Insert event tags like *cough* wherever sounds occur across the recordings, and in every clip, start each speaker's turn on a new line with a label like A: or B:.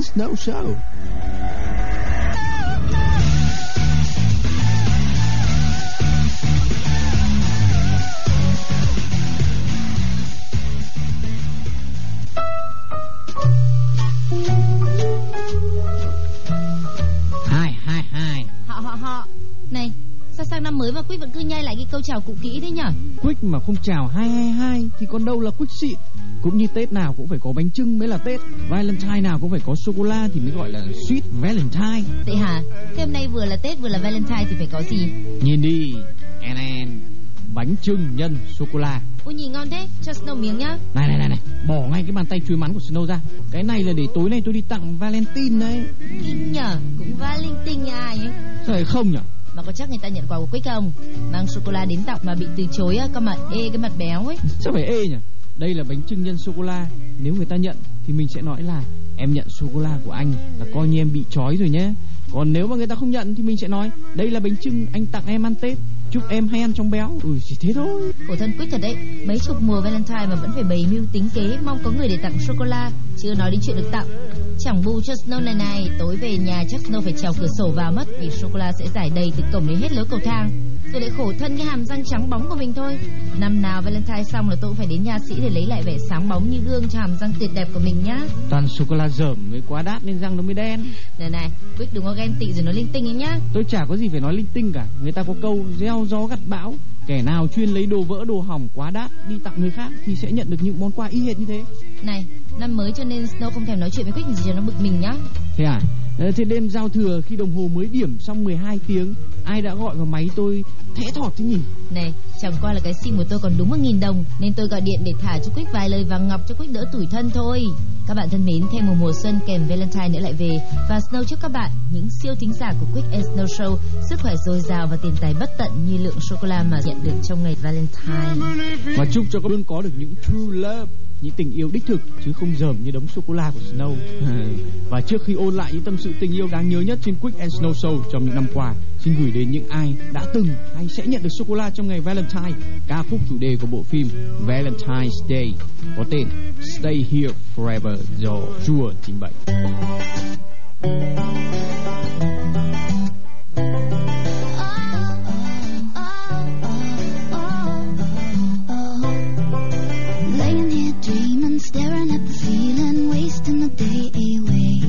A: and Snow Show.
B: Hai, hai, hai.
C: Họ họ họ Này sao sang năm mới mà Quyết vẫn cứ nhai lại cái câu chào cũ kỹ thế nhở
D: Quick mà không chào 222 thì còn đâu là Quick xịn. Cũng như Tết nào cũng phải có bánh trưng mới là Tết. Valentine nào cũng phải có sô cô la thì mới gọi là sweet Valentine.
C: Vậy hả Thế hôm nay vừa là Tết vừa là Valentine thì phải có gì
D: Nhìn đi, en en, bánh trưng nhân sô cô la.
C: Ôi nhìn ngon thế Cho Snow miếng nhá
D: Này này này này, bỏ ngay cái bàn tay chuối mắn của Snow ra. Cái này là để tối nay tôi đi tặng Valentine đấy.
C: Kinh nhở Cũng Valentine ai ấy
D: Sao không nhỉ?
C: Mà có chắc người ta nhận quà của Quyết không Mang sô-cô-la đến tặng mà bị từ chối á, Có mà ê cái mặt béo ấy
D: Sao phải ê nhỉ? Đây là bánh trưng nhân sô cô la. Nếu người ta nhận, thì mình sẽ nói là em nhận sô cô la của anh là coi như em bị trói rồi nhé. Còn nếu mà người ta không nhận, thì mình sẽ nói, đây là bánh trưng anh tặng em ăn Tết. Chúc em hay ăn trong béo. Ừ chỉ thế thôi.
C: Khổ thân Quyết thật đấy Mấy chục mùa Valentine mà vẫn phải bày mưu tính kế Mong có người để tặng sô-cô-la Chưa nói đến chuyện được tặng Chẳng bù cho Snow này này Tối về nhà chắc Snow phải trèo cửa sổ vào mất Vì sô-cô-la sẽ giải đầy từ cổng đến hết lối cầu thang Rồi lại khổ thân cái hàm răng trắng bóng của mình thôi Năm nào Valentine xong là tôi cũng phải đến nha sĩ Để lấy lại vẻ sáng bóng như gương cho hàm răng tuyệt đẹp của mình nhá
D: Toàn sô cô la dởm với quá đắt nên răng nó mới đen.
C: Này này Quyết đừng có ghen tị rồi nói linh tinh ấy nhá
D: Tôi chả có gì phải nói linh tinh cả. Người ta có câu gieo gió gặt bão. Kẻ nào chuyên lấy đồ vỡ đồ hỏng quá đắt đi tặng người khác thì sẽ nhận được những món quà y hệt như thế.
C: Này năm mới cho nên Snow không thèm nói chuyện với Quyết gì cho nó bực mình nhá
D: Thế à? Ờ, Thế đêm giao thừa khi đồng hồ mới điểm xong 12 tiếng, ai đã gọi vào máy tôi thẽ thọt thế nhỉ?
C: Này, chẳng qua là cái sim của tôi còn đúng 1.000 đồng Nên tôi gọi điện để thả cho Quyết vài lời vàng ngọc cho Quyết đỡ tủi thân thôi các bạn thân mến, thêm một mùa xuân kèm Valentine nữa lại về. Và Snow chúc các bạn, những siêu thính giả của Quick and Snow Show Sức khỏe dồi dào và tiền tài bất tận như lượng sô-cô-la mà nhận được trong ngày Valentine.
D: Và chúc cho các bạn có được những true love, những tình yêu đích thực chứ không dởm như đống sô cô la của Snow. *laughs* Và trước khi ôn lại những tâm sự tình yêu đáng nhớ nhất trên Quick and Snow Show trong những năm qua, xin gửi đến những ai đã từng hay sẽ nhận được sô cô la trong ngày Valentine, ca khúc chủ đề của bộ phim Valentine's Day có tên Stay Here Forever do Chua trình bày.
E: Laying dreaming, staring at the ceiling, wasting the day away.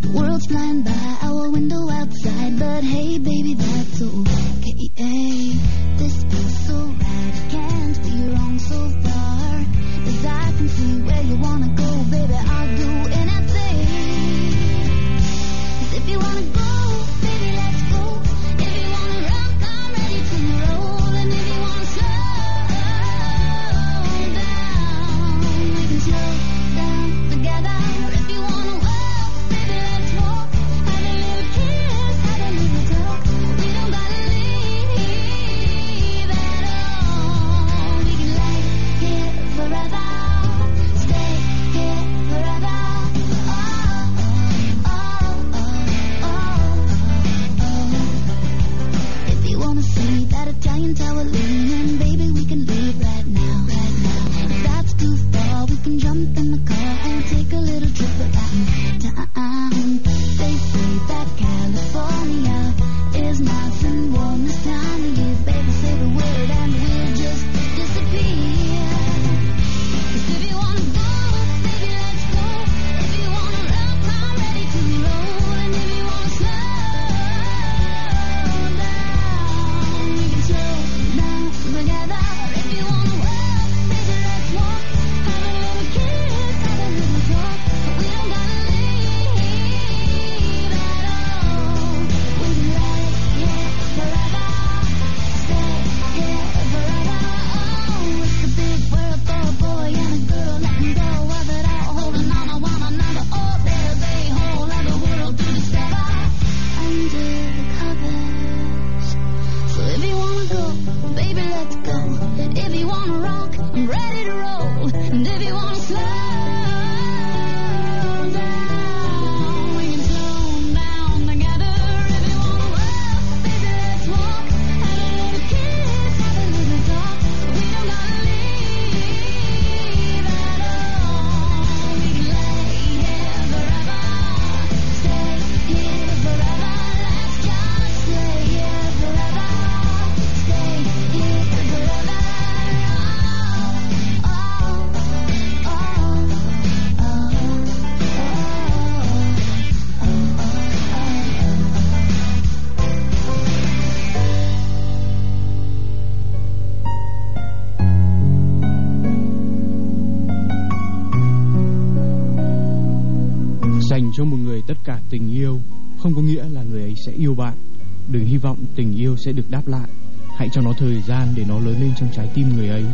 E: The world's flying by our window outside, but hey, baby, that's okay. This feels so right, can't be wrong so far. As I can see where you wanna go, baby, I'll do
D: ấy sẽ yêu bạn. Đừng hy vọng tình yêu sẽ được đáp lại. Hãy cho nó thời gian để nó lớn lên trong trái tim người ấy.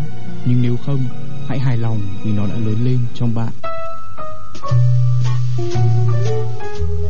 D: Nhưng nếu không hãy hài lòng vì nó đã lớn lên trong bạn.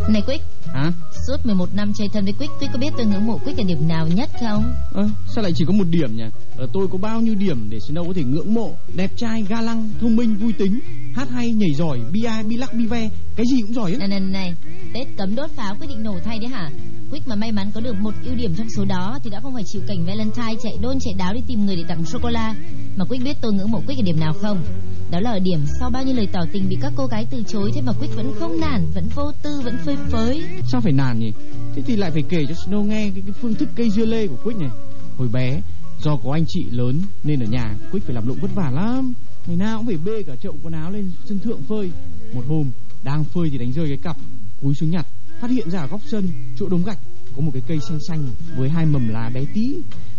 C: Này Quick,
D: hả?
C: Suốt 11 năm chơi thân với Quick, Quick có biết tôi ngưỡng mộ Quick ở điểm nào nhất không?
D: Ơ, sao lại chỉ có một điểm nhỉ? Ở tôi có bao nhiêu điểm để Snow có thể ngưỡng mộ, đẹp trai, ga lăng, thông minh, vui tính, hát hay, nhảy giỏi, bi ai, bi lắc, bi ve, cái gì cũng giỏi á.
C: Này này này, Tết cấm đốt pháo quyết định nổ thay đấy hả? Quick mà may mắn có được một ưu điểm trong số đó thì đã không phải chịu cảnh Valentine chạy đôn chạy đáo đi tìm người để tặng sô cô la. Mà Quick biết tôi ngưỡng mộ Quick ở điểm nào không? Đó là ở điểm sau bao nhiêu lời tỏ tình bị các cô gái từ chối thế mà Quick vẫn không nản, vẫn vô tư, vẫn phơi phới.
D: Sao phải nản nhỉ? Thế thì lại phải kể cho Snow nghe cái, cái phương thức cây dưa lê của Quick này. Hồi bé, do có anh chị lớn nên ở nhà Quick phải làm lụng vất vả lắm. Ngày nào cũng phải bê cả chậu quần áo lên sân thượng phơi. Một hôm, đang phơi thì đánh rơi cái cặp, cúi xuống nhặt, phát hiện ra ở góc sân, chỗ đống gạch có một cái cây xanh xanh với hai mầm lá bé tí.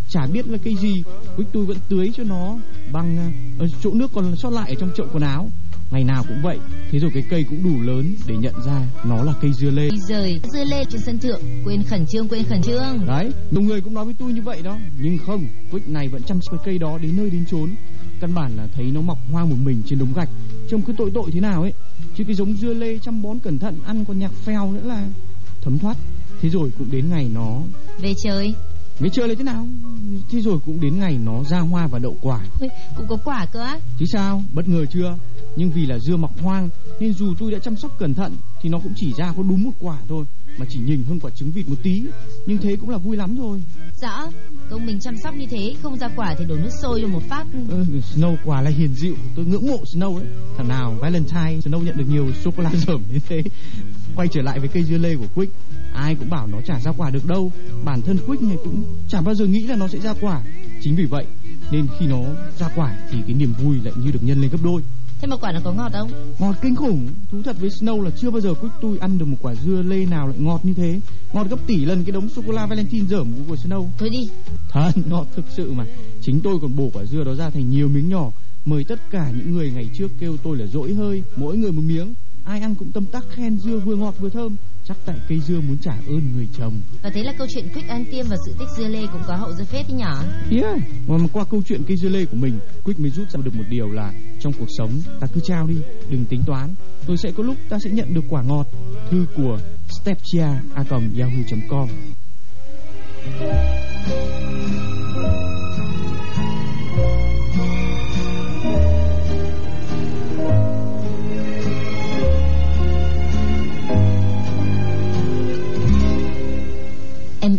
D: Chả biết là cây gì, Quick tôi vẫn tưới cho nó bằng uh, chỗ nước còn sót lại ở trong chậu quần áo. Ngày nào cũng vậy, thế rồi cái cây cũng đủ lớn để nhận ra nó là cây dưa lê.
C: Đi rời, dưa lê trên sân thượng, quên khẩn trương, quên khẩn trương.
D: Đấy, nhiều người cũng nói với tôi như vậy đó Nhưng không, Quick này vẫn chăm sóc cây đó đến nơi đến chốn Căn bản là thấy nó mọc hoang một mình trên đống gạch. Trông cứ tội tội thế nào ấy. Chứ cái giống dưa lê chăm bón cẩn thận Ăn còn nhạc phèo nữa là thấm thoát. Thế rồi cũng đến ngày nó
C: Về chơi,
D: với chơi lấy thế nào? Thế rồi cũng đến ngày nó ra hoa và đậu quả.
C: Ôi, cũng có quả cơ á.
D: Chứ sao, bất ngờ chưa? Nhưng vì là dưa mọc hoang Nên dù tôi đã chăm sóc cẩn thận Thì nó cũng chỉ ra có đúng một quả thôi Mà chỉ nhìn hơn quả trứng vịt một tí. Nhưng thế cũng là vui lắm rồi
C: Rõ, công mình chăm sóc như thế, không ra quả thì đổ nước sôi cho một phát.
D: Ừ, Snow quả là hiền dịu. Tôi ngưỡng mộ Snow đấy Thằng nào Valentine Snow nhận được nhiều sô-cô-la *laughs* dởm như thế Quay trở lại với cây dưa lê của Quick Ai cũng bảo nó chả ra quả được đâu. Bản thân Quick này cũng chả bao giờ nghĩ là nó sẽ ra quả. Chính vì vậy Nên khi nó ra quả Thì cái niềm vui lại như được nhân lên gấp đôi.
C: Thế mà quả nó có ngọt không?
D: Ngọt kinh khủng. Thú thật với Snow là chưa bao giờ Quick tôi ăn được một quả dưa lê nào lại ngọt như thế. Ngọt gấp tỷ lần cái đống sô-cô-la Valentine dởm của, của Snow.
C: Thôi đi,
D: Thật, *laughs* ngọt thực sự mà. Chính tôi còn bổ quả dưa đó ra thành nhiều miếng nhỏ. Mời tất cả những người ngày trước kêu tôi là dỗi hơi Mỗi người một miếng Ai ăn cũng tâm tác khen dưa vừa ngọt vừa thơm. Chắc tại cây dưa muốn trả ơn người chồng.
C: Và thế là câu chuyện Quick ăn tiêm và sự tích dưa lê cũng có hậu dưa phết đấy nhỏ.
D: Yeah Mà mà qua câu chuyện cây dưa lê của mình Quick mới rút ra được một điều là Trong cuộc sống ta cứ trao đi Đừng tính toán. Rồi sẽ có lúc ta sẽ nhận được quả ngọt. Thư của stepchia a yahoo.com
C: Em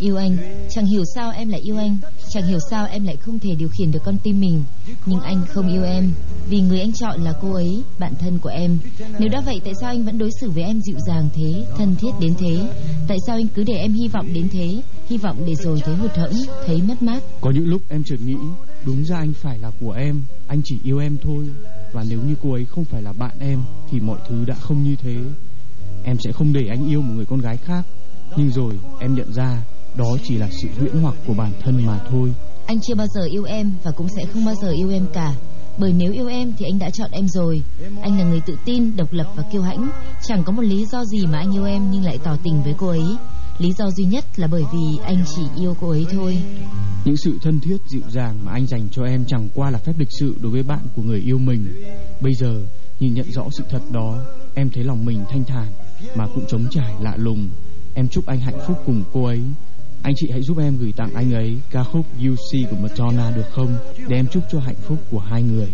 C: yêu anh, chẳng hiểu sao em lại yêu anh, chẳng hiểu sao em lại không thể điều khiển được con tim mình. Nhưng anh không yêu em, vì người anh chọn là cô ấy, bạn thân của em. Nếu đã vậy tại sao anh vẫn đối xử với em dịu dàng thế, thân thiết đến thế? Tại sao anh cứ để em hy vọng đến thế, hy vọng để rồi thấy hụt hẫng, thấy mất mát?
D: Có những lúc em chợt nghĩ Đúng ra anh phải là của em Anh chỉ yêu em thôi Và nếu như cô ấy không phải là bạn em Thì mọi thứ đã không như thế Em sẽ không để anh yêu một người con gái khác Nhưng rồi em nhận ra đó chỉ là sự huyễn hoặc của bản thân mà thôi
C: Anh chưa bao giờ yêu em và cũng sẽ không bao giờ yêu em cả. Bởi nếu yêu em thì anh đã chọn em rồi. Anh là người tự tin, độc lập và kiêu hãnh. Chẳng có một lý do gì mà anh yêu em nhưng lại tỏ tình với cô ấy. Lý do duy nhất là bởi vì anh chỉ yêu cô ấy thôi.
D: Những sự thân thiết dịu dàng mà anh dành cho em Chẳng qua là phép lịch sự đối với bạn của người yêu mình Bây giờ nhìn nhận rõ sự thật đó Em thấy lòng mình thanh thản Mà cũng trống trải lạ lùng Em chúc anh hạnh phúc cùng cô ấy anh chị hãy giúp em gửi tặng anh ấy ca khúc UC của Madonna được không? Để em chúc cho hạnh phúc của hai người.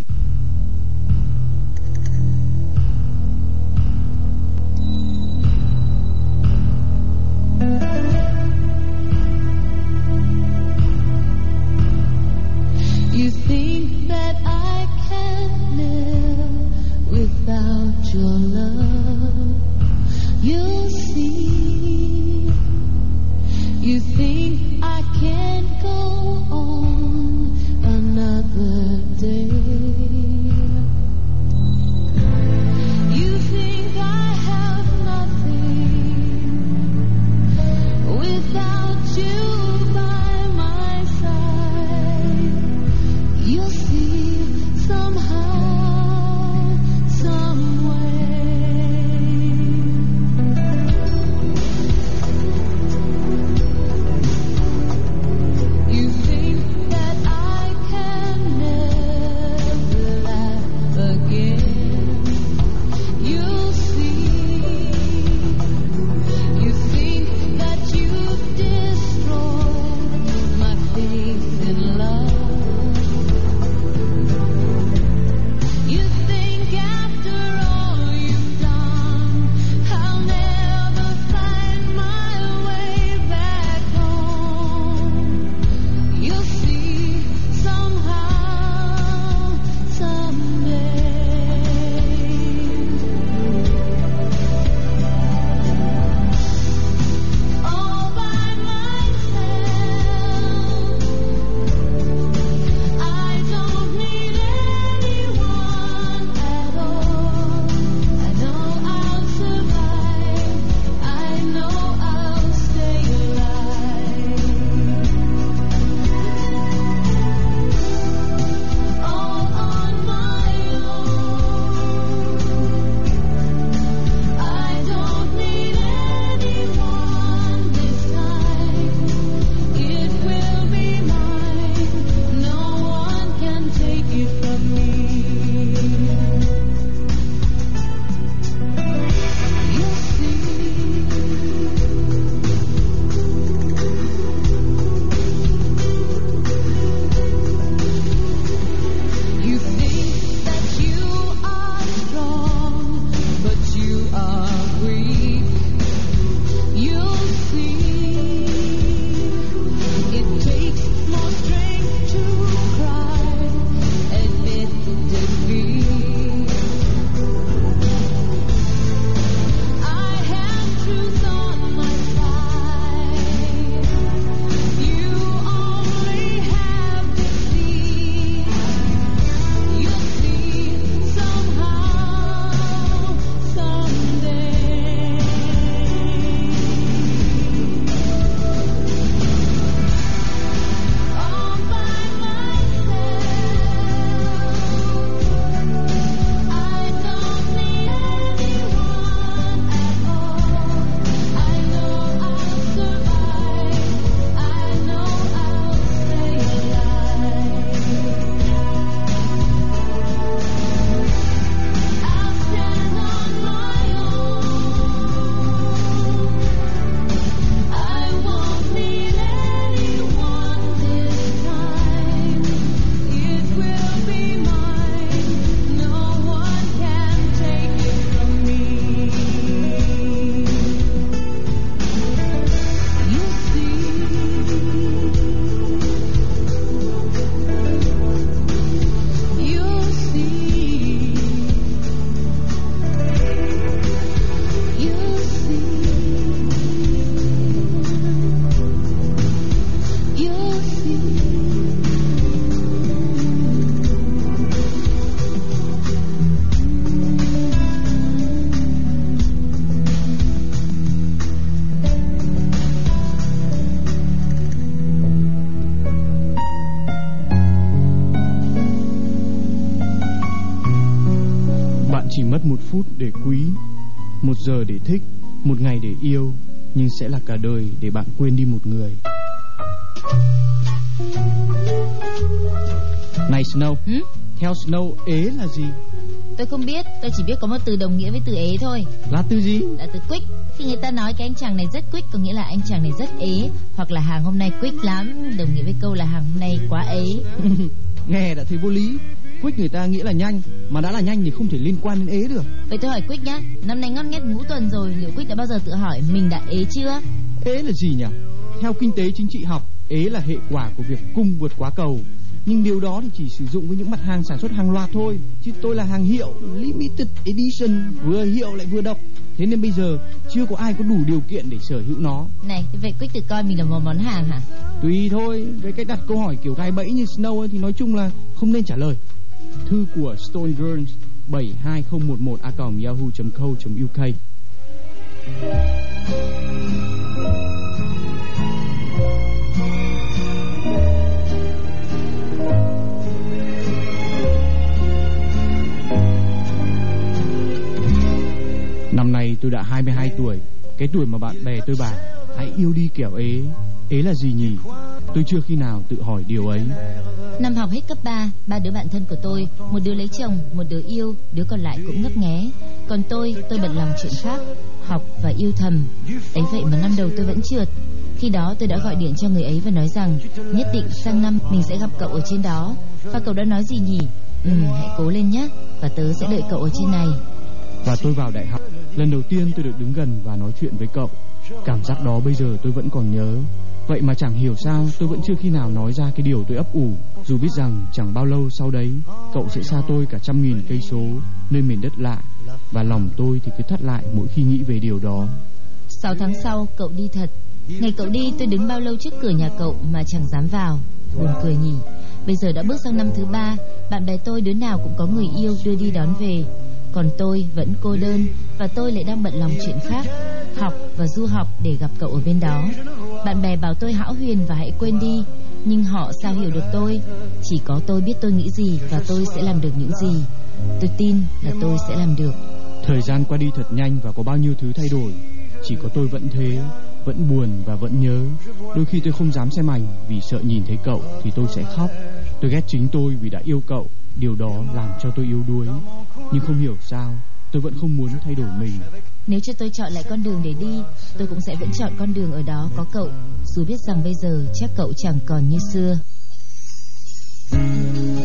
D: Snow ế là gì?
C: Tôi không biết, tôi chỉ biết có một từ đồng nghĩa với từ ế thôi.
D: Là từ gì?
C: Là từ quick. Khi người ta nói cái anh chàng này rất quick Có nghĩa là anh chàng này rất ế Hoặc là hàng hôm nay quick lắm. Đồng nghĩa với câu là hàng hôm nay quá ế. *laughs*
D: Nghe đã thấy vô lý. Quick người ta nghĩa là nhanh Mà đã là nhanh thì không thể liên quan đến ế được.
C: Vậy tôi hỏi Quick nhá. Năm nay ngót nghét ngũ tuần rồi Liệu Quick đã bao giờ tự hỏi Mình đã ế chưa?
D: Ế là gì nhỉ? Theo kinh tế chính trị học Ế là hệ quả của việc cung vượt quá cầu nhưng điều đó thì chỉ sử dụng với những mặt hàng sản xuất hàng loạt thôi. Chứ tôi là hàng hiệu limited edition vừa hiệu lại vừa độc. Thế nên bây giờ chưa có ai có đủ điều kiện để sở hữu nó.
C: Này vậy Quick tự coi mình là một món hàng hả?
D: Tùy thôi. Với cách đặt câu hỏi kiểu gai bẫy như Snow ấy, thì nói chung là không nên trả lời. Thư của Stone Girls 72011 a yahoo.co.uk Năm nay tôi đã 22 tuổi. Cái tuổi mà bạn bè tôi bảo Hãy yêu đi kẻo ế. Ế là gì nhỉ? Tôi chưa khi nào tự hỏi điều ấy.
C: Năm học hết cấp 3 Ba đứa bạn thân của tôi Một đứa lấy chồng Một đứa yêu Đứa còn lại cũng ngấp nghé. Còn tôi Tôi bận lòng chuyện khác Học và yêu thầm. Ấy vậy mà năm đầu tôi vẫn trượt. Khi đó tôi đã gọi điện cho người ấy và nói rằng Nhất định sang năm mình sẽ gặp cậu ở trên đó. Và cậu đã nói gì nhỉ? Ừ hãy cố lên nhé Và tớ sẽ đợi cậu ở trên này.
D: Và tôi vào đại học Lần đầu tiên tôi được đứng gần và nói chuyện với cậu. Cảm giác đó bây giờ tôi vẫn còn nhớ. Vậy mà chẳng hiểu sao tôi vẫn chưa khi nào nói ra cái điều tôi ấp ủ. Dù biết rằng chẳng bao lâu sau đấy, Cậu sẽ xa tôi cả trăm nghìn cây số, Nơi miền đất lạ. Và lòng tôi thì cứ thắt lại mỗi khi nghĩ về điều đó.
C: 6 tháng sau, cậu đi thật. Ngày cậu đi, tôi đứng bao lâu trước cửa nhà cậu Mà chẳng dám vào? Buồn cười nhỉ. Bây giờ đã bước sang năm thứ ba, Bạn bè tôi đứa nào cũng có người yêu đưa đi đón về. Còn tôi vẫn cô đơn Và tôi lại đang bận lòng chuyện khác, Học và du học để gặp cậu ở bên đó. Bạn bè bảo tôi hão huyền và hãy quên đi, Nhưng họ sao hiểu được tôi? Chỉ có tôi biết tôi nghĩ gì Và tôi sẽ làm được những gì. Tôi tin là tôi sẽ làm được.
D: Thời gian qua đi thật nhanh và có bao nhiêu thứ thay đổi. Chỉ có tôi vẫn thế. Vẫn buồn và vẫn nhớ. Đôi khi tôi không dám xem ảnh Vì sợ nhìn thấy cậu thì tôi sẽ khóc. Tôi ghét chính tôi vì đã yêu cậu. Điều đó làm cho tôi yếu đuối. Nhưng không hiểu sao, Tôi vẫn không muốn thay đổi mình.
C: Nếu cho tôi chọn lại con đường để đi, Tôi cũng sẽ vẫn chọn con đường ở đó có cậu. Dù biết rằng bây giờ chắc cậu chẳng còn như xưa.
A: I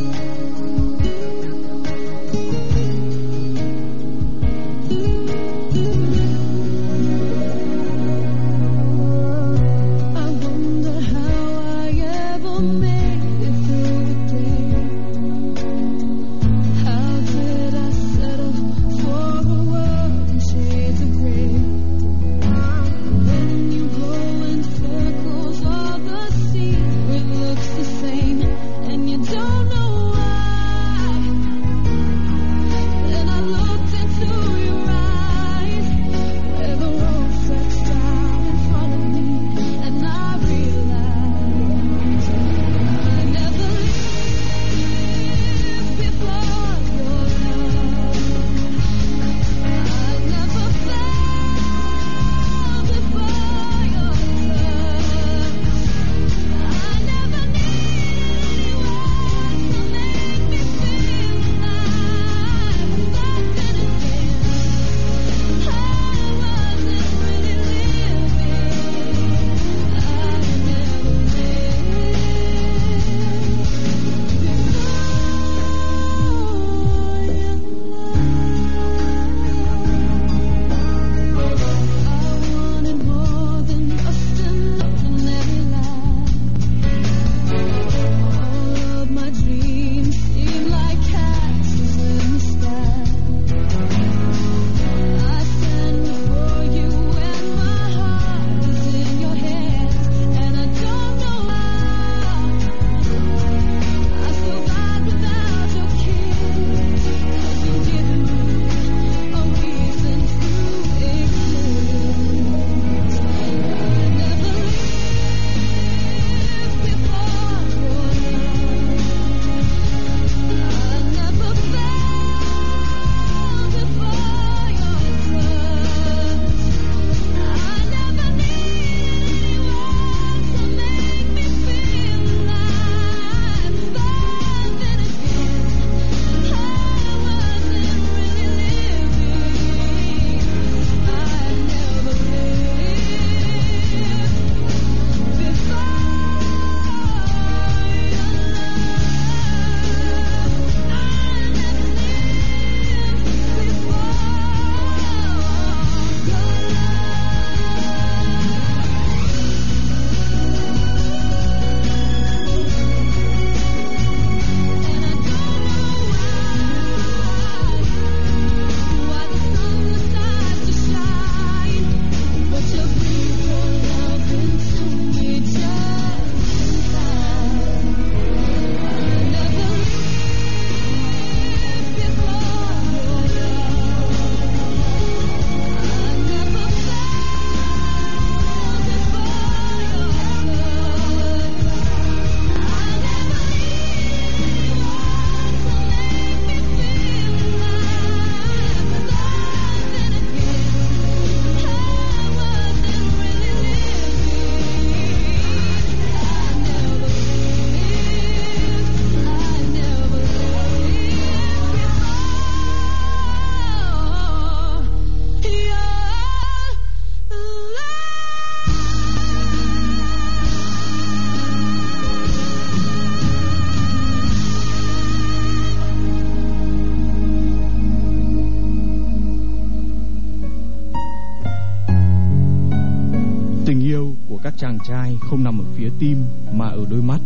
D: trai không nằm ở phía tim mà ở đôi mắt.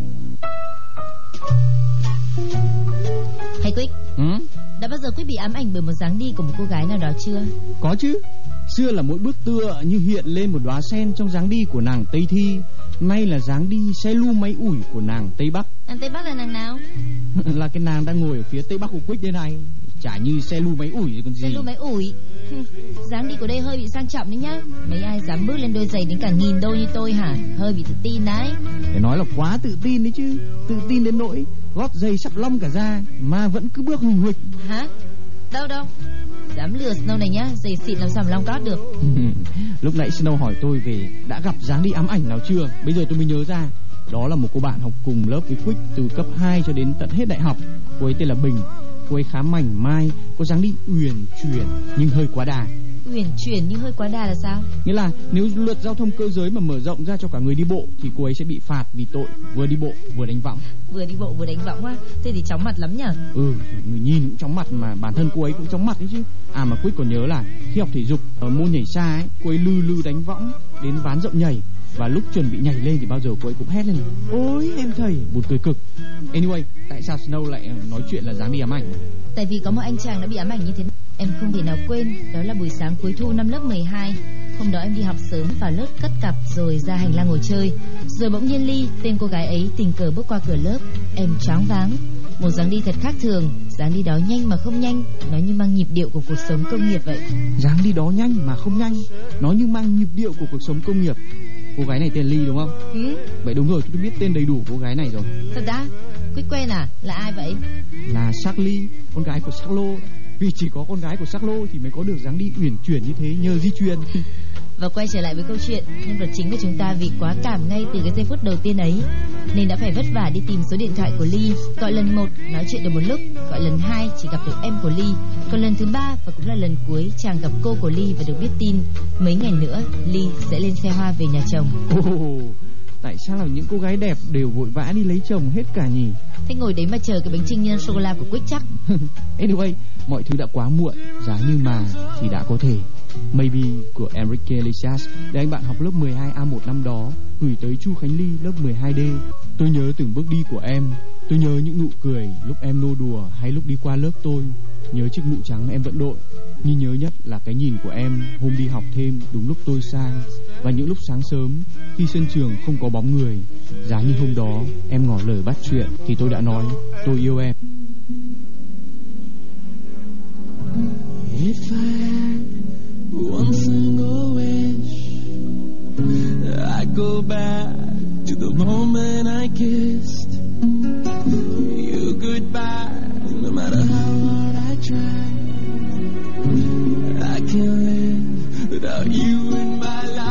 C: Hay Quick,
D: Ừ?
C: đã bao giờ Quick bị ám ảnh bởi một dáng đi của một cô gái nào đó chưa?
D: Có chứ. Xưa là mỗi bước tựa như hiện lên một đóa sen trong dáng đi của nàng Tây Thi. Nay là dáng đi xe lu máy ủi của nàng Tây Bắc.
C: Nàng Tây Bắc là nàng nào? *laughs*
D: là cái nàng đang ngồi ở phía Tây Bắc của Quick đây này. Chả như xe lu máy ủi thì còn gì.
C: Xe lu máy ủi. Dáng đi của đây hơi bị sang trọng đấy nhá. Mấy ai dám bước lên đôi giày đến cả nghìn đôi như tôi hả? Hơi bị tự tin đấy.
D: Phải nói là quá tự tin đấy chứ. Tự tin đến nỗi gót giày sắp long cả ra mà vẫn cứ bước huỳnh huỵch.
C: Hả? Đâu đâu? Dám lừa Snow này nhá, giày xịn làm sao mà long gót được. *laughs*
D: Lúc nãy Snow hỏi tôi về đã gặp dáng đi ám ảnh nào chưa Bây giờ tôi mới nhớ ra Đó là một cô bạn học cùng lớp với Quick Từ cấp 2 cho đến tận hết đại học Cô ấy tên là Bình Cô ấy khá mảnh mai Có dáng đi uyển chuyển nhưng hơi quá đà
C: Uyển chuyển nhưng hơi quá đà là sao?
D: Nghĩa là nếu luật giao thông cơ giới mà mở rộng ra cho cả người đi bộ Thì cô ấy sẽ bị phạt vì tội vừa đi bộ vừa đánh võng
C: Vừa đi bộ vừa đánh võng á, thế thì chóng mặt lắm nhở?
D: Ừ, người nhìn cũng chóng mặt mà bản thân cô ấy cũng chóng mặt đấy chứ. À mà Quick còn nhớ là khi học thể dục ở môn nhảy xa ấy, cô ấy lư lư đánh võng đến ván rộng nhảy và lúc chuẩn bị nhảy lên thì bao giờ cô ấy cũng hét lên ôi em thầy. Buồn cười cực. Anyway tại sao Snow lại nói chuyện là dáng đi ám ảnh?
C: Tại vì có một anh chàng đã bị ám ảnh như thế Em không thể nào quên Đó là buổi sáng cuối thu năm lớp 12 Hôm đó em đi học sớm vào lớp cất cặp Rồi ra hành lang ngồi chơi. Rồi bỗng nhiên Ly Tên cô gái ấy tình cờ bước qua cửa lớp. Em choáng váng. Một dáng đi thật khác thường. Dáng đi đó nhanh mà không nhanh. Nó như mang nhịp điệu của cuộc sống công nghiệp vậy.
D: Dáng đi đó nhanh mà không nhanh. Nó như mang nhịp điệu của cuộc sống công nghiệp cô gái này tên Ly đúng không?
C: Ừ?
D: vậy đúng rồi tôi biết tên đầy đủ của cô gái này rồi.
C: Thật đã Quyết quen à? Là ai vậy?
D: Là Charlie con gái của Sarlo vì chỉ có con gái của Sarlo thì mới có được dáng đi uyển chuyển như thế nhờ di truyền *laughs*
C: Và quay trở lại với câu chuyện Nhân vật chính của chúng ta vì quá cảm ngay từ cái giây phút đầu tiên ấy Nên đã phải vất vả đi tìm số điện thoại của Ly Gọi lần một nói chuyện được một lúc Gọi lần hai chỉ gặp được em của Ly Còn lần thứ ba và cũng là lần cuối chàng gặp cô của Ly và được biết tin Mấy ngày nữa Ly sẽ lên xe hoa về nhà chồng
D: tại sao là những cô gái đẹp đều vội vã đi lấy chồng hết cả nhỉ?
C: Thế ngồi đấy mà chờ cái bánh trưng nhân sô-cô-la của Quick chắc *laughs*
D: anyway, mọi thứ đã quá muộn, giá như mà thì đã có thể. Maybe của Enrique Iglesias để anh bạn học lớp 12A1 năm đó gửi tới Chu Khánh Ly lớp 12D. Tôi nhớ từng bước đi của em, tôi nhớ những nụ cười lúc em nô đùa hay lúc đi qua lớp tôi, nhớ chiếc mũ trắng em vẫn đội. Nhưng nhớ nhất là cái nhìn của em hôm đi học thêm đúng lúc tôi sang và những lúc sáng sớm khi sân trường không có bóng người. Giá như hôm đó em ngỏ lời bắt chuyện thì tôi đã nói tôi yêu em.
A: If I one single wish, I'd go back to the moment I kissed you goodbye. No matter how hard I try, I can't live without you in my life.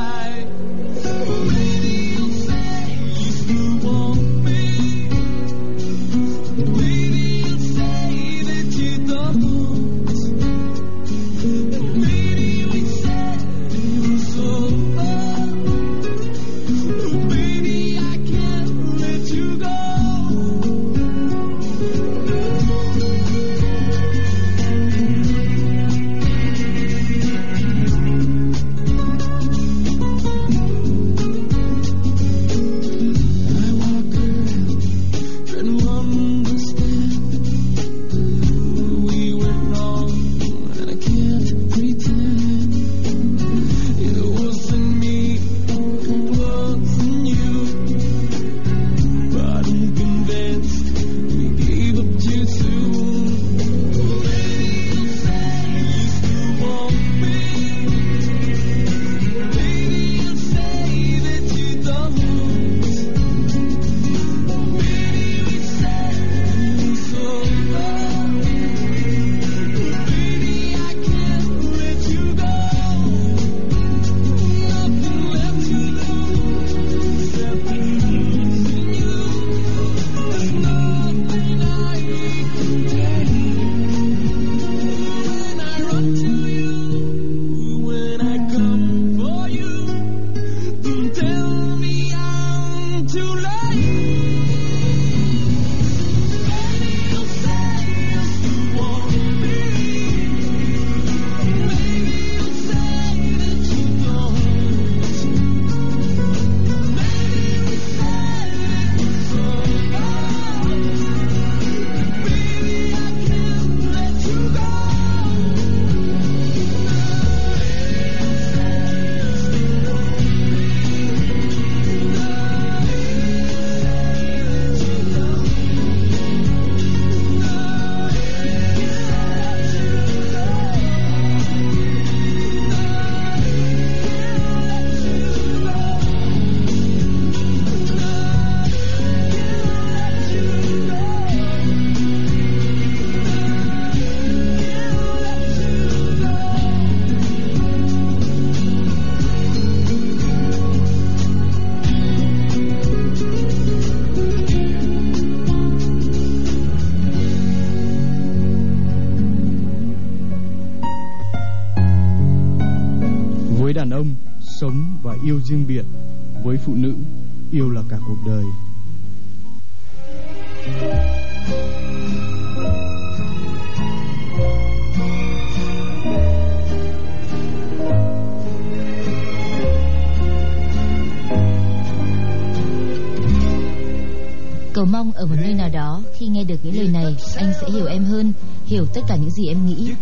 C: Hiểu tất cả những gì em nghĩ.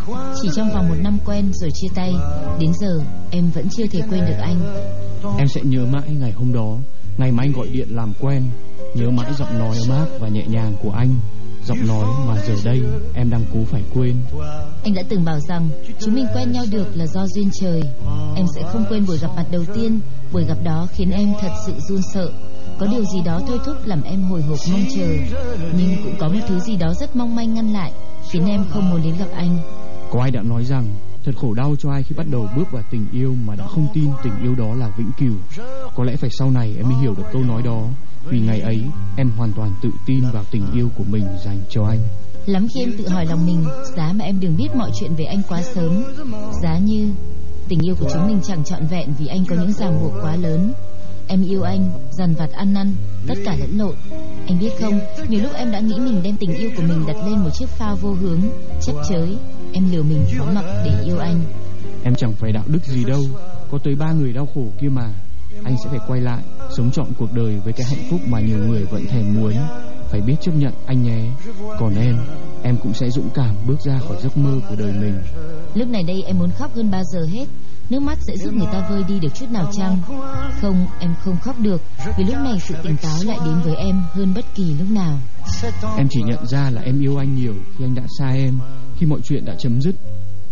C: Chỉ trong vòng một năm quen rồi chia tay, đến giờ em vẫn chưa thể quên được anh.
D: Em sẽ nhớ mãi ngày hôm đó, ngày mà anh gọi điện làm quen, nhớ mãi giọng nói ấm áp và nhẹ nhàng của anh, giọng nói mà giờ đây em đang cố phải quên.
C: Anh đã từng bảo rằng chúng mình quen nhau được là do duyên trời. Em sẽ không quên buổi gặp mặt đầu tiên, buổi gặp đó khiến em thật sự run sợ. Có điều gì đó thôi thúc làm em hồi hộp mong chờ Nhưng cũng có một thứ gì đó rất mong manh ngăn lại Khiến em không muốn đến gặp anh.
D: Có ai đã nói rằng Thật khổ đau cho ai khi bắt đầu bước vào tình yêu Mà đã không tin tình yêu đó là vĩnh cửu? Có lẽ phải sau này em mới hiểu được câu nói đó. Vì ngày ấy em hoàn toàn tự tin vào tình yêu của mình dành cho anh.
C: Lắm khi em tự hỏi lòng mình Giá mà em đừng biết mọi chuyện về anh quá sớm. Giá như Tình yêu của chúng mình chẳng trọn vẹn Vì anh có những ràng buộc quá lớn. Em yêu anh, dằn vặt ăn năn, tất cả lẫn lộn. Anh biết không, nhiều lúc em đã nghĩ mình đem tình yêu của mình đặt lên một chiếc phao vô hướng, chấp chới. Em lừa mình phó mặc để yêu anh.
D: Em chẳng phải đạo đức gì đâu, có tới ba người đau khổ kia mà. Anh sẽ phải quay lại, sống trọn cuộc đời với cái hạnh phúc mà nhiều người vẫn thèm muốn. Phải biết chấp nhận anh nhé. Còn em, em cũng sẽ dũng cảm bước ra khỏi giấc mơ của đời mình.
C: Lúc này đây em muốn khóc hơn bao giờ hết Nước mắt sẽ giúp người ta vơi đi được chút nào chăng Không em không khóc được Vì lúc này sự tỉnh táo lại đến với em Hơn bất kỳ lúc nào
D: Em chỉ nhận ra là em yêu anh nhiều Khi anh đã xa em Khi mọi chuyện đã chấm dứt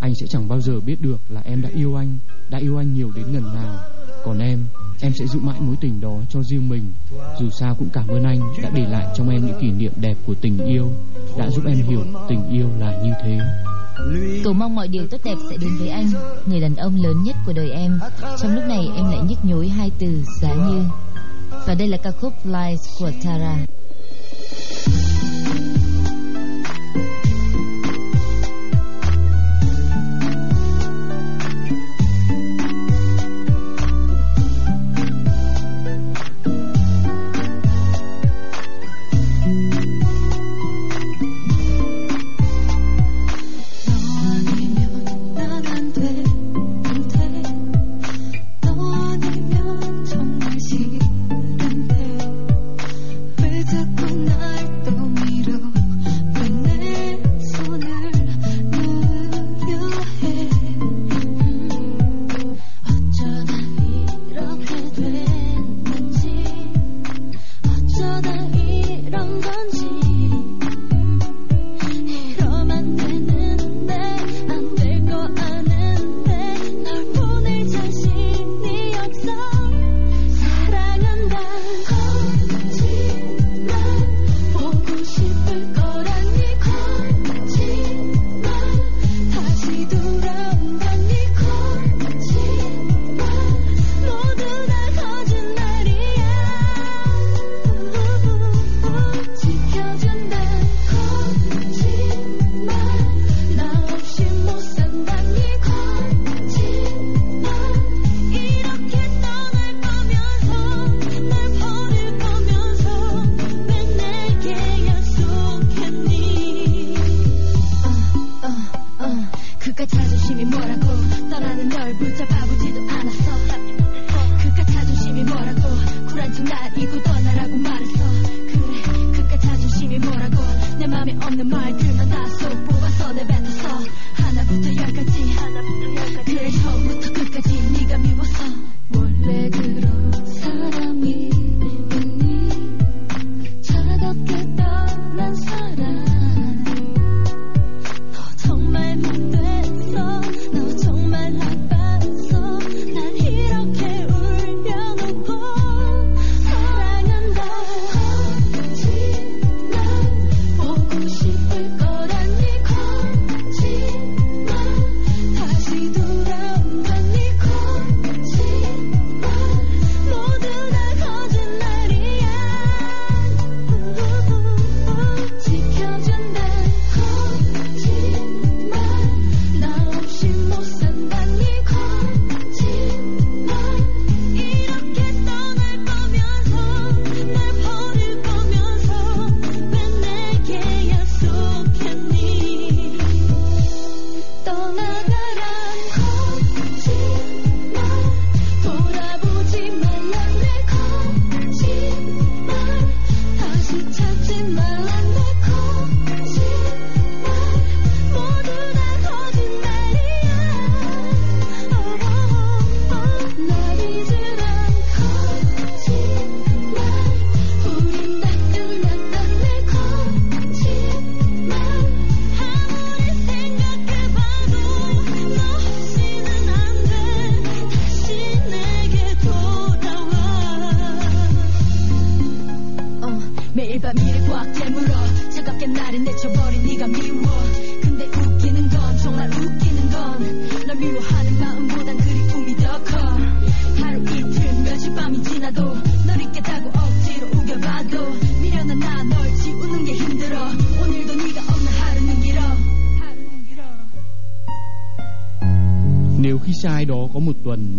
D: anh sẽ chẳng bao giờ biết được là em đã yêu anh, Đã yêu anh nhiều đến ngần nào. Còn em Em sẽ giữ mãi mối tình đó cho riêng mình. Dù sao cũng cảm ơn anh Đã để lại trong em những kỷ niệm đẹp của tình yêu, Đã giúp em hiểu tình yêu là như thế.
C: Cầu mong mọi điều tốt đẹp sẽ đến với anh, Người đàn ông lớn nhất của đời em. Trong lúc này, em lại nhức nhối hai từ giá như. Và đây là ca khúc Lies của Tara.
D: Thank you. You.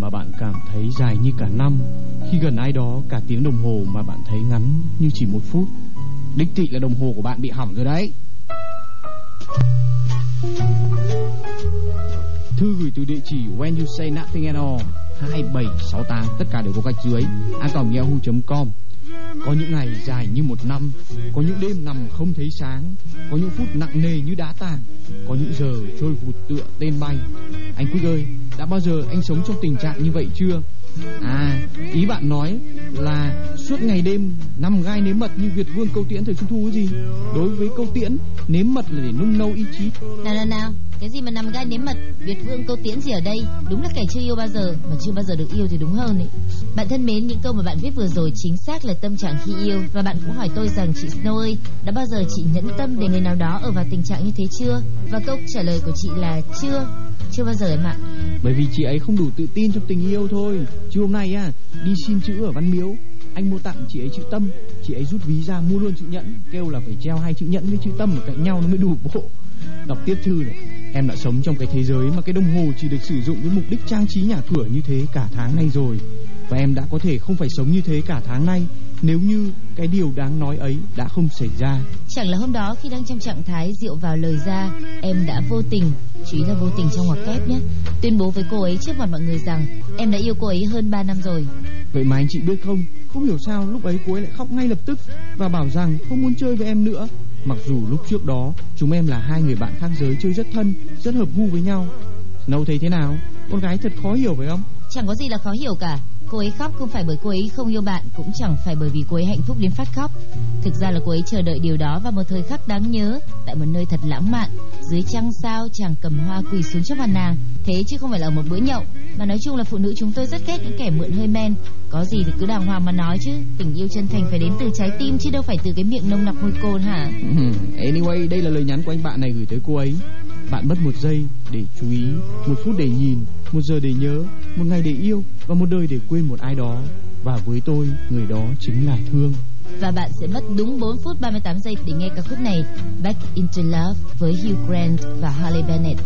D: Mà bạn cảm thấy dài như cả năm, khi gần ai đó cả tiếng đồng hồ mà bạn thấy ngắn như chỉ một phút, đích thị là đồng hồ của bạn bị hỏng rồi đấy. Thư gửi từ địa chỉ when you say nothing at all. 2768 tất cả đều có cách dưới an toàn yahoo.com có những ngày dài như một năm Có những đêm nằm không thấy sáng Có những phút nặng nề như đá tảng Có những giờ trôi vụt tựa tên bay. Anh Quyết ơi Đã bao giờ anh sống trong tình trạng như vậy chưa? À ý bạn nói là Suốt ngày đêm nằm gai nếm mật Như Việt Vương câu tiễn thời Trung Thu cái gì? Đối với câu tiễn Nếm mật là để nung nâu ý chí.
C: Nào nào nào, cái gì mà nằm gai nếm mật, Việt Vương câu tiễn gì ở đây? Đúng là kẻ chưa yêu bao giờ, mà chưa bao giờ được yêu thì đúng hơn ấy. Bạn thân mến, những câu mà bạn viết vừa rồi chính xác là tâm trạng khi yêu và bạn cũng hỏi tôi rằng chị Snow ơi, đã bao giờ chị nhẫn tâm để người nào đó ở vào tình trạng như thế chưa? Và câu trả lời của chị là chưa, chưa bao giờ em ạ.
D: Bởi vì chị ấy không đủ tự tin trong tình yêu thôi Chứ hôm nay à Đi xin chữ ở Văn Miếu Anh mua tặng chị ấy chữ tâm Chị ấy rút ví ra mua luôn chữ nhẫn Kêu là phải treo hai chữ nhẫn với chữ tâm ở cạnh nhau nó mới đủ bộ Đọc tiếp thư này, Em đã sống trong cái thế giới mà cái đồng hồ chỉ được sử dụng với mục đích trang trí nhà cửa như thế cả tháng nay rồi. Và em đã có thể không phải sống như thế cả tháng nay nếu như cái điều đáng nói ấy đã không xảy ra.
C: Chẳng là hôm đó khi đang trong trạng thái rượu vào lời ra, em đã vô tình, chú ý là vô tình trong ngoặc kép nhé, tuyên bố với cô ấy trước mặt mọi người rằng em đã yêu cô ấy hơn 3 năm rồi.
D: Vậy mà anh chị biết không Không hiểu sao lúc ấy cô ấy lại khóc ngay lập tức Và bảo rằng không muốn chơi với em nữa. Mặc dù lúc trước đó Chúng em là hai người bạn khác giới chơi rất thân Rất hợp gu với nhau. Nâu thấy thế nào? Con gái thật khó hiểu phải không?
C: Chẳng có gì là khó hiểu cả. Cô ấy khóc không phải bởi cô ấy không yêu bạn, cũng chẳng phải bởi vì cô ấy hạnh phúc đến phát khóc. Thực ra là cô ấy chờ đợi điều đó vào một thời khắc đáng nhớ, tại một nơi thật lãng mạn. Dưới trăng sao, chàng cầm hoa quỳ xuống trước mặt nàng. Thế chứ không phải là ở một bữa nhậu. Mà nói chung là phụ nữ chúng tôi rất ghét những kẻ mượn hơi men. Có gì thì cứ đàng hoàng mà nói chứ. Tình yêu chân thành phải đến từ trái tim chứ đâu phải từ cái miệng nồng nặc mùi cồn hả?
D: Anyway đây là lời nhắn của anh bạn này gửi tới cô ấy Bạn mất một giây để chú ý Một phút để nhìn Một giờ để nhớ Một ngày để yêu Và một đời để quên một ai đó Và với tôi người đó chính là thương
C: Và bạn sẽ mất đúng 4 phút 38 giây để nghe ca khúc này Back into Love với Hugh Grant và Halle Bennett.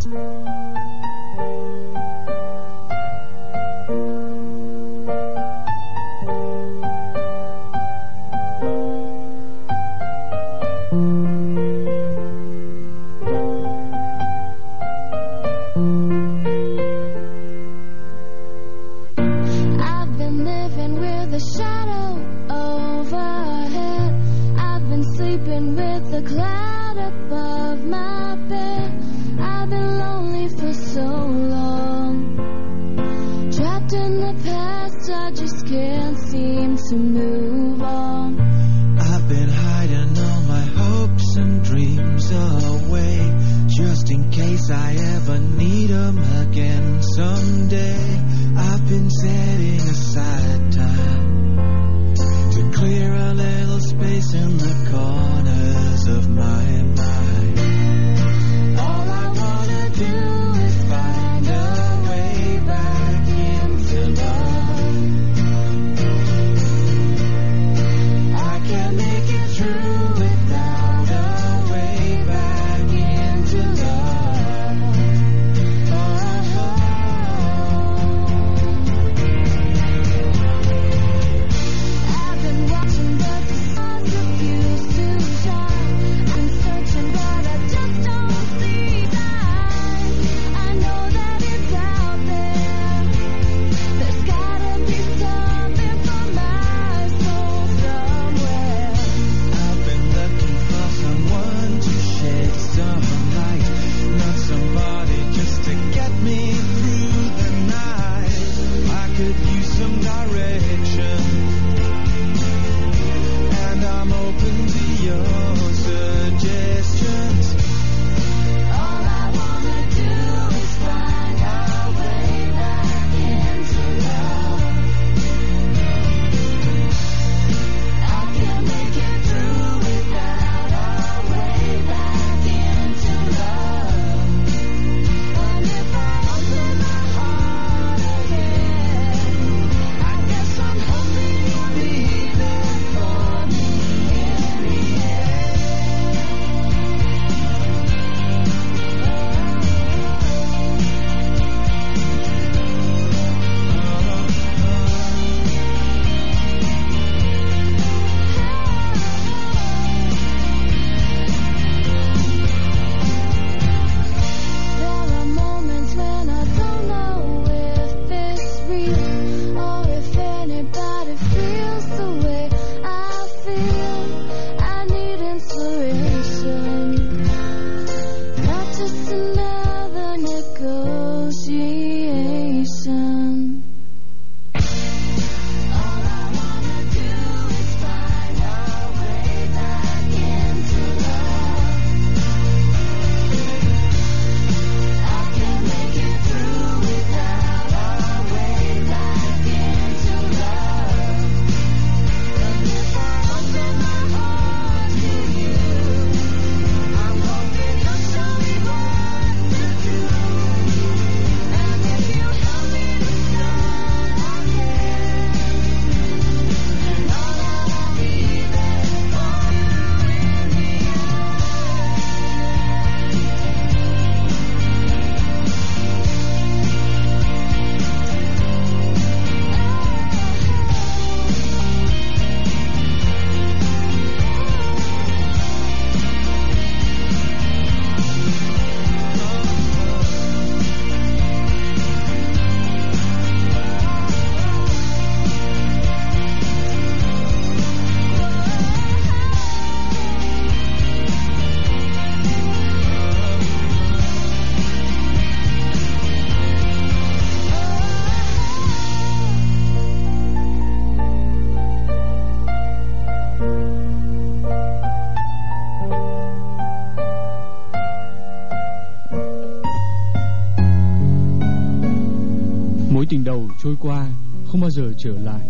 D: Trở lại,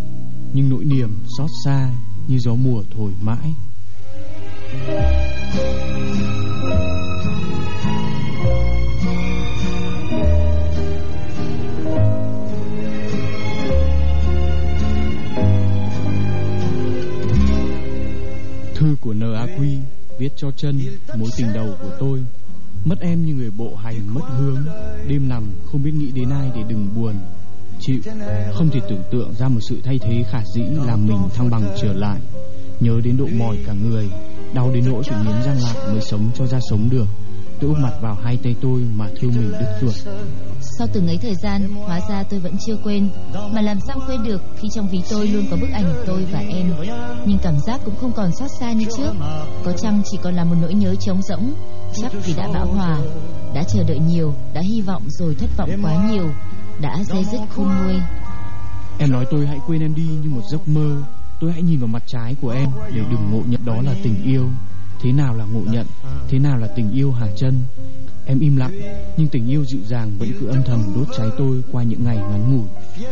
D: nhưng nỗi niềm xót xa như gió mùa thổi mãi. Thư của N.A.Q viết cho chân mối tình đầu của tôi. Mất em như người bộ hành mất hướng, Đêm nằm không biết nghĩ đến ai để đừng buồn. Chịu ờ, Không thể tưởng tượng ra một sự thay thế khả dĩ Làm mình thăng bằng trở lại. Nhớ đến độ mỏi cả người, Đau đến nỗi phải nghiến răng lại mới sống cho ra sống được. Tôi úp mặt vào hai tay tôi mà thương mình đứt ruột.
C: Sau từng ấy thời gian, Hóa ra tôi vẫn chưa quên. Mà làm sao quên được khi trong ví tôi luôn có bức ảnh tôi và em. Nhưng cảm giác cũng không còn xót xa như trước. Có chăng chỉ còn là một nỗi nhớ trống rỗng? Chắc vì đã bão hòa, Đã chờ đợi nhiều, Đã hy vọng rồi thất vọng quá nhiều. Đã dây dứt khôn nguôi.
D: Em nói tôi hãy quên em đi như một giấc mơ. Tôi hãy nhìn vào mặt trái của em Để đừng ngộ nhận đó là tình yêu. Thế nào là ngộ nhận? Thế nào là tình yêu hả chân Em im lặng Nhưng tình yêu dịu dàng vẫn cứ âm thầm đốt cháy tôi Qua những ngày ngắn ngủi.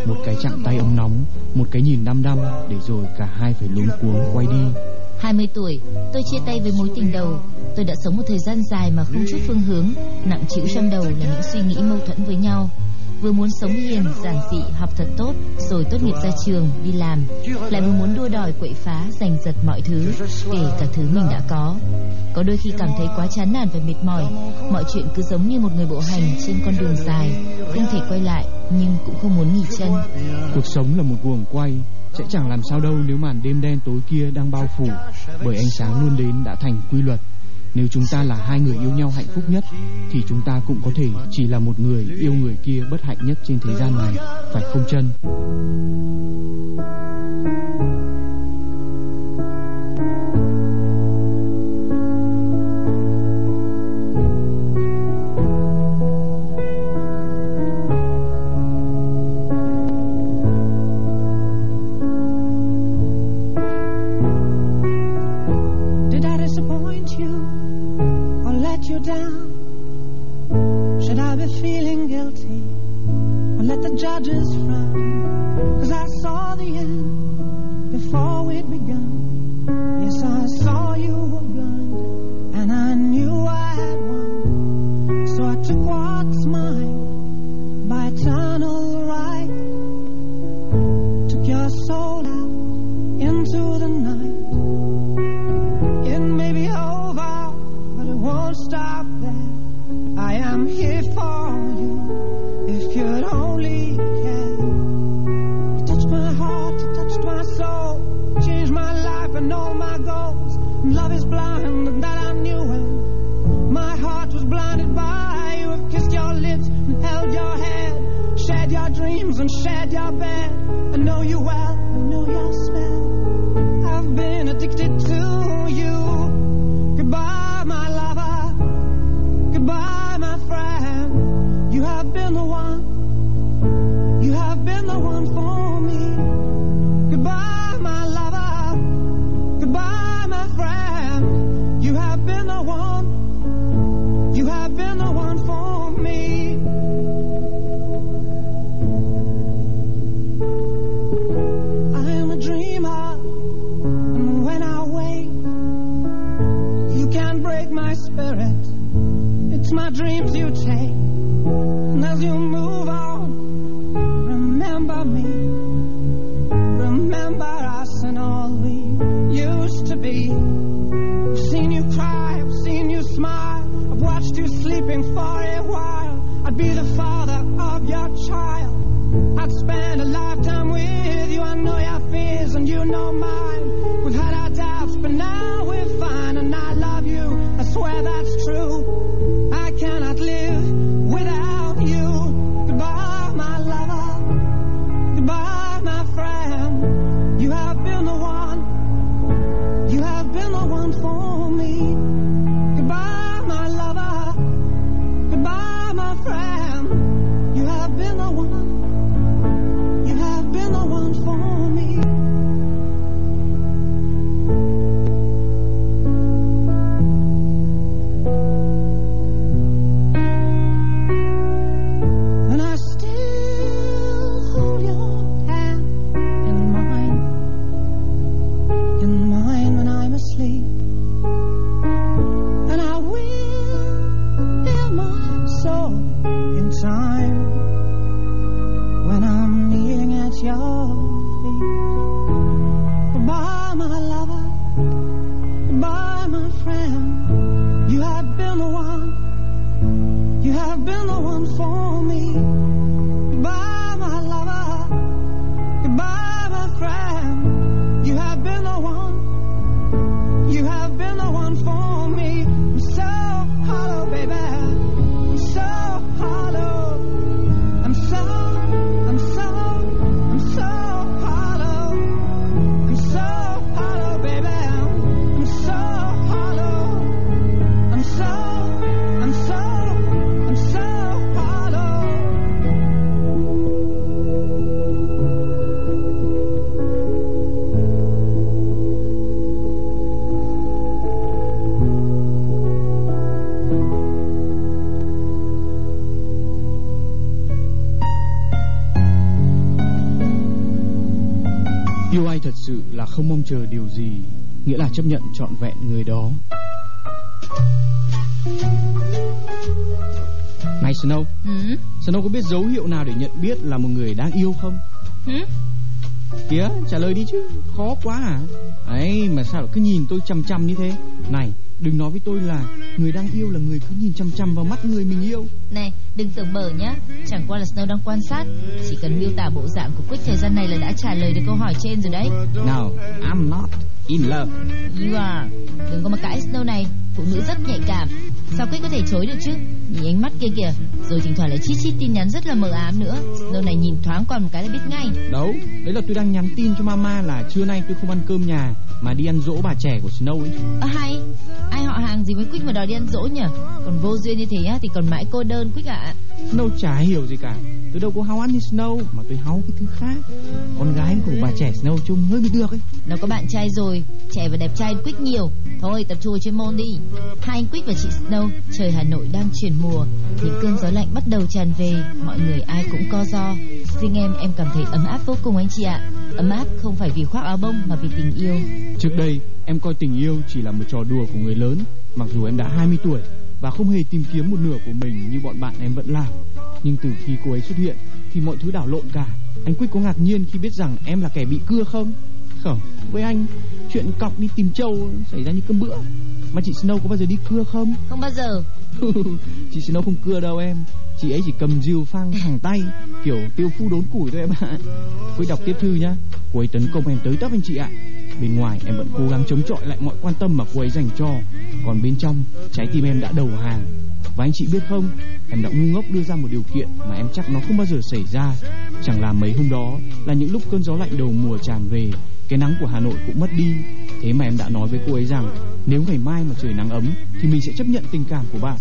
D: Một cái chạm tay ấm nóng Một cái nhìn đăm đăm Để rồi cả hai phải luống cuống quay đi.
C: 20 tuổi, tôi chia tay với mối tình đầu. Tôi đã sống một thời gian dài mà không chút phương hướng, nặng chịu trong đầu là những suy nghĩ mâu thuẫn với nhau. Vừa muốn sống hiền, giản dị, học thật tốt, rồi tốt nghiệp ra trường, đi làm. Lại vừa muốn đua đòi quậy phá, giành giật mọi thứ, kể cả thứ mình đã có. Có đôi khi cảm thấy quá chán nản và mệt mỏi, mọi chuyện cứ giống như một người bộ hành trên con đường dài, không thể quay lại, nhưng cũng không muốn nghỉ chân.
D: Cuộc sống là một guồng quay Sẽ chẳng làm sao đâu nếu màn đêm đen tối kia đang bao phủ Bởi ánh sáng luôn đến đã thành quy luật nếu chúng ta là hai người yêu nhau hạnh phúc nhất, Thì chúng ta cũng có thể chỉ là một người yêu người kia bất hạnh nhất trên thế gian này, Phải không chân?
F: Love is blind, and that I knew when my heart was blinded by you. Have kissed your lips and held your head, shared your dreams and shared your bed. I know you well,
D: chờ điều gì, nghĩa là chấp nhận trọn vẹn người đó. Này Snow,
C: Ừ?
D: Snow có biết dấu hiệu nào để nhận biết là một người đang yêu không?
C: Hử?
D: Kìa, trả lời đi chứ, khó quá à? Ấy, mà sao lại cứ nhìn tôi chăm chăm như thế? Này, đừng nói với tôi là người đang yêu là người cứ nhìn chăm chăm vào mắt người mình yêu.
C: Này, đừng tưởng bở nhá. Chẳng qua là Snow đang quan sát. Chỉ cần miêu tả bộ dạng của Quick thời gian này là đã trả lời được câu hỏi trên rồi đấy.
D: No, I'm not in love.
C: You are. Đừng có mà cãi Snow này. Phụ nữ rất nhạy cảm. Sao Quick có thể chối được chứ? Nhìn ánh mắt kia kìa. Rồi thỉnh thoảng lại chít chít tin nhắn rất là mờ ám nữa. Snow này nhìn thoáng qua một cái là biết ngay.
D: Đâu, đấy là tôi đang nhắn tin cho mama là trưa nay tôi không ăn cơm nhà mà đi ăn dỗ bà trẻ của Snow ấy.
C: Ơ hay, ai họ hàng gì với Quick mà đòi đi ăn dỗ nhỉ? Còn vô duyên như thế á thì còn mãi cô đơn Quick ạ.
D: Snow chả hiểu gì cả. Tôi đâu có háo ăn như Snow mà tôi háo cái thứ khác. Con gái của bà trẻ Snow trông hơi bị được ấy.
C: Nó có bạn trai rồi, trẻ và đẹp trai Quick nhiều. Thôi tập trung chuyên môn đi. Hai anh Quick và chị Snow, trời Hà Nội đang chuyển mùa, những cơn gió lạnh bắt đầu tràn về, mọi người ai cũng co do. Riêng em em cảm thấy ấm áp vô cùng anh chị ạ. Ấm áp không phải vì khoác áo bông mà vì tình yêu.
D: Trước đây em coi tình yêu chỉ là một trò đùa của người lớn Mặc dù em đã 20 tuổi và không hề tìm kiếm một nửa của mình như bọn bạn em vẫn làm. Nhưng từ khi cô ấy xuất hiện Thì mọi thứ đảo lộn cả. Anh Quyết có ngạc nhiên khi biết rằng em là kẻ bị cưa không? Không, với anh Chuyện cọc đi tìm trâu xảy ra như cơm bữa. Mà chị Snow có bao giờ đi cưa không?
C: Không bao giờ. *laughs*
D: Chị Snow không cưa đâu em. Chị ấy chỉ cầm rìu phang thẳng *laughs* tay Kiểu tiêu phu đốn củi thôi em ạ. Quyết đọc tiếp thư nhá. Cô ấy tấn công em tới tấp anh chị ạ. Bên ngoài em vẫn cố gắng chống chọi lại mọi quan tâm mà cô ấy dành cho. Còn bên trong trái tim em đã đầu hàng. Và anh chị biết không Em đã ngu ngốc đưa ra một điều kiện Mà em chắc nó không bao giờ xảy ra. Chẳng là mấy hôm đó Là những lúc cơn gió lạnh đầu mùa tràn về cái nắng của Hà Nội cũng mất đi Thế mà em đã nói với cô ấy rằng Nếu ngày mai mà trời nắng ấm Thì mình sẽ chấp nhận tình cảm của bạn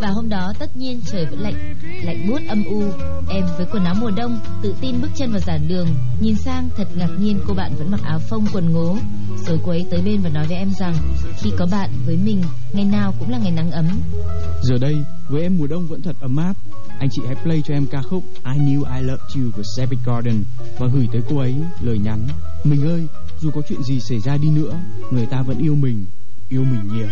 C: Và hôm đó tất nhiên trời vẫn lạnh, lạnh buốt âm u. Em với quần áo mùa đông, tự tin bước chân vào giảng đường, nhìn sang thật ngạc nhiên cô bạn vẫn mặc áo phông quần ngố. Rồi cô ấy tới bên và nói với em rằng khi có bạn với mình, ngày nào cũng là ngày nắng ấm.
D: Giờ đây, với em mùa đông vẫn thật ấm áp. Anh chị hãy play cho em ca khúc I Knew I Loved You của Savage Garden và gửi tới cô ấy lời nhắn. Mình ơi, dù có chuyện gì xảy ra đi nữa, người ta vẫn yêu mình, yêu mình nhiều.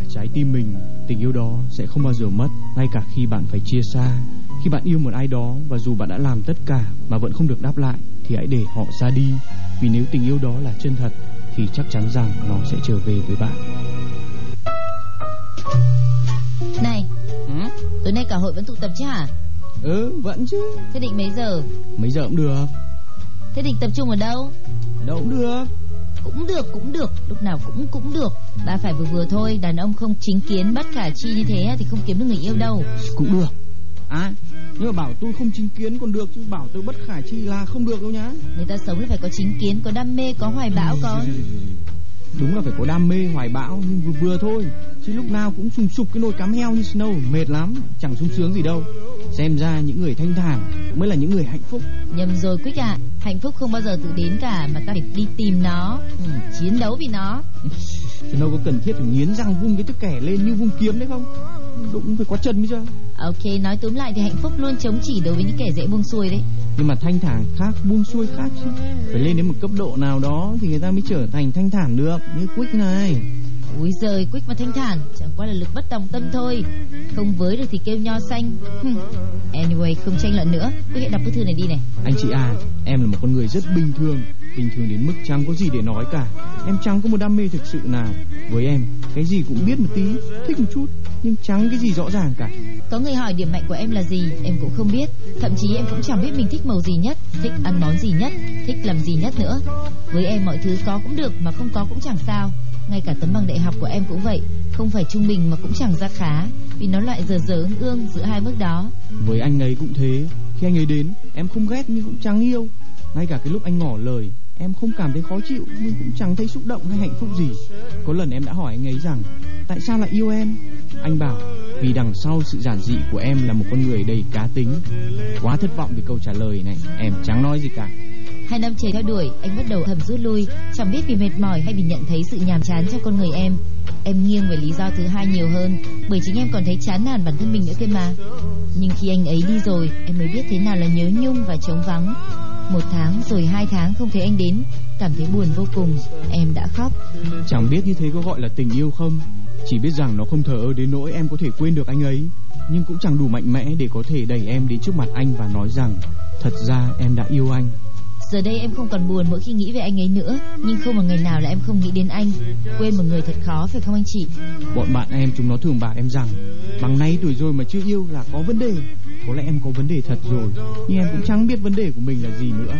D: Cả trái tim mình, tình yêu đó sẽ không bao giờ mất, ngay cả khi bạn phải chia xa. Khi bạn yêu một ai đó và dù bạn đã làm tất cả mà vẫn không được đáp lại, thì hãy để họ ra đi. Vì nếu tình yêu đó là chân thật, thì chắc chắn rằng nó sẽ trở về với bạn.
C: Này,
D: Ừ,
C: tối nay cả hội vẫn tụ tập chứ hả?
D: ừ vẫn chứ.
C: Thế định mấy giờ?
D: Mấy giờ cũng được,
C: Thế định tập trung ở đâu?
D: ở đâu cũng được.
C: Cũng được, cũng được, lúc nào cũng cũng được. Ba phải vừa vừa thôi, đàn ông không chính kiến bất khả chi như thế thì không kiếm được người yêu đâu.
D: Cũng được. À, nhưng mà bảo tôi không chính kiến còn được chứ bảo tôi bất khả chi là không được đâu nhá.
C: Người ta sống là phải có chính kiến, có đam mê, có hoài bão, có...
D: Đúng là phải có đam mê hoài bão nhưng vừa vừa thôi. Chứ lúc nào cũng sùng sục cái nồi cám heo như Snow Mệt lắm, chẳng sung sướng gì đâu. Xem ra những người thanh thản mới là những người hạnh phúc.
C: Nhầm rồi Quyết ạ, hạnh phúc không bao giờ tự đến cả mà ta phải đi tìm nó, ừ, chiến đấu vì nó.
D: Snow có cần thiết phải nghiến răng vung cái tức kẻ lên như vung kiếm đấy không? Đụng phải quá chân mới chưa?
C: Ok, nói túm lại thì hạnh phúc luôn chống chỉ đối với những kẻ dễ buông xuôi đấy.
D: Nhưng mà thanh thản khác, buông xuôi khác chứ. Phải lên đến một cấp độ nào đó thì người ta mới trở thành thanh thản được Như Quick này
C: Úi giời, Quyết mà thanh thản, chẳng qua là lực bất tòng tâm thôi. Không với được thì kêu nho xanh. Anyway, không tranh luận nữa. Quyết hãy đọc bức thư này đi này.
D: Anh chị à, em là một con người rất bình thường Bình thường đến mức chẳng có gì để nói cả Em chẳng có một đam mê thực sự nào Với em, cái gì cũng biết một tí Thích một chút, nhưng chẳng cái gì rõ ràng cả
C: Có người hỏi điểm mạnh của em là gì, em cũng không biết. Thậm chí em cũng chẳng biết mình thích màu gì nhất, thích ăn món gì nhất, thích làm gì nhất nữa. Với em mọi thứ có cũng được mà không có cũng chẳng chẳng sao. Ngay cả tấm bằng đại học của em cũng vậy, không phải trung bình mà cũng chẳng ra khá, vì nó loại dở dở ương ương giữa hai mức đó.
D: Với anh ấy cũng thế Khi anh ấy đến, em không ghét nhưng cũng chẳng yêu. Ngay cả cái lúc anh ngỏ lời Em không cảm thấy khó chịu Nhưng cũng chẳng thấy xúc động hay hạnh phúc gì. Có lần em đã hỏi anh ấy rằng Tại sao lại yêu em? Anh bảo Vì đằng sau sự giản dị của em là một con người đầy cá tính. Quá thất vọng vì câu trả lời này Em chẳng nói gì cả.
C: Hai năm trời theo đuổi, anh bắt đầu thầm rút lui, chẳng biết vì mệt mỏi hay vì nhận thấy sự nhàm chán trong con người em. Em nghiêng về lý do thứ hai nhiều hơn, bởi chính em còn thấy chán nản bản thân mình nữa kia mà. Nhưng khi anh ấy đi rồi, em mới biết thế nào là nhớ nhung và trống vắng. Một tháng rồi hai tháng không thấy anh đến, cảm thấy buồn vô cùng, em đã khóc.
D: Chẳng biết như thế có gọi là tình yêu không Chỉ biết rằng nó không thờ ơ đến nỗi em có thể quên được anh ấy Nhưng cũng chẳng đủ mạnh mẽ để có thể đẩy em đến trước mặt anh và nói rằng Thật ra em đã yêu anh
C: Giờ đây em không còn buồn mỗi khi nghĩ về anh ấy nữa, nhưng không một ngày nào là em không nghĩ đến anh. Quên một người thật khó phải không anh chị?
D: Bọn bạn em chúng nó thường bảo em rằng Bằng nay tuổi rồi mà chưa yêu là có vấn đề Có lẽ em có vấn đề thật rồi Nhưng em cũng chẳng biết vấn đề của mình là gì nữa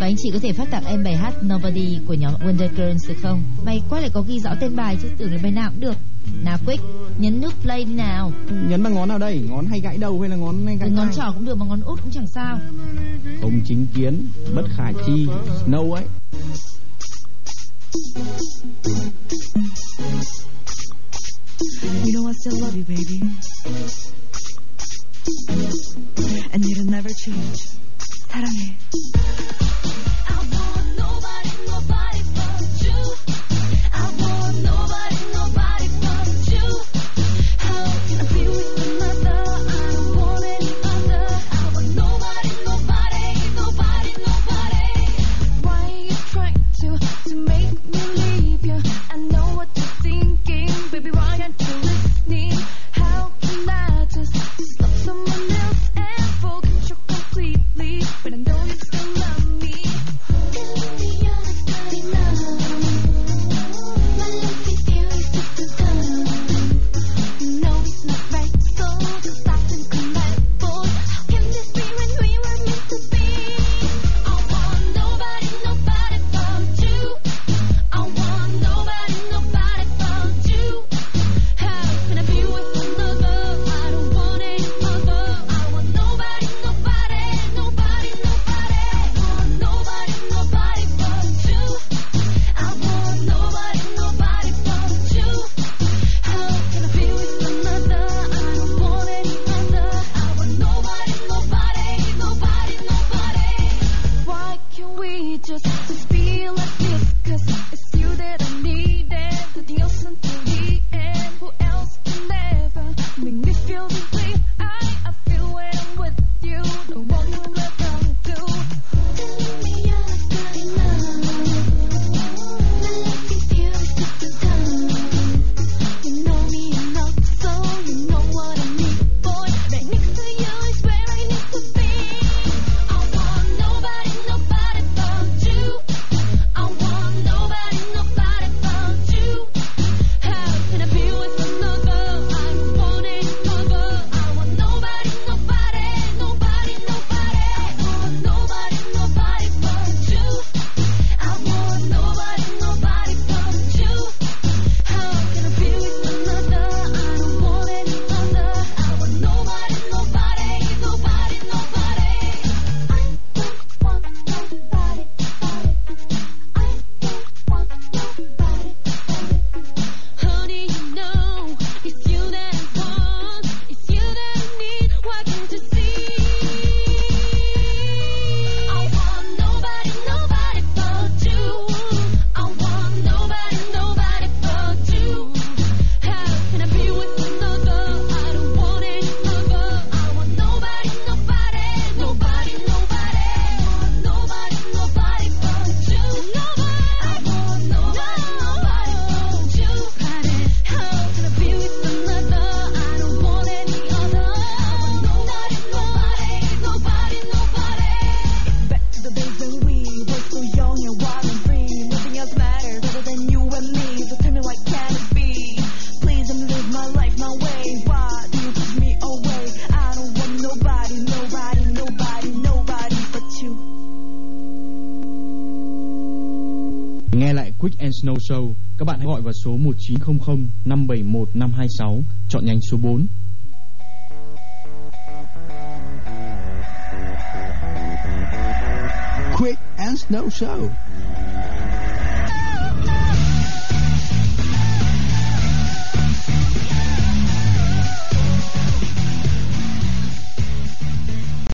C: Và anh chị có thể phát tặng em bài hát Nobody của nhóm Wonder Girls được không? May quá lại có ghi rõ tên bài chứ tưởng là bài nào cũng được. Nào Quick, nhấn nút play đi nào.
D: Nhấn bằng ngón nào đây? Ngón hay gãy đầu hay là ngón gãy
C: ngón trỏ cũng được mà ngón út cũng chẳng sao.
D: Không chính kiến, bất khả chi, Snow ấy
G: You know I still love you, baby.
D: Số 1900 571 526, chọn nhánh số 4.
H: Quick and Snow Show.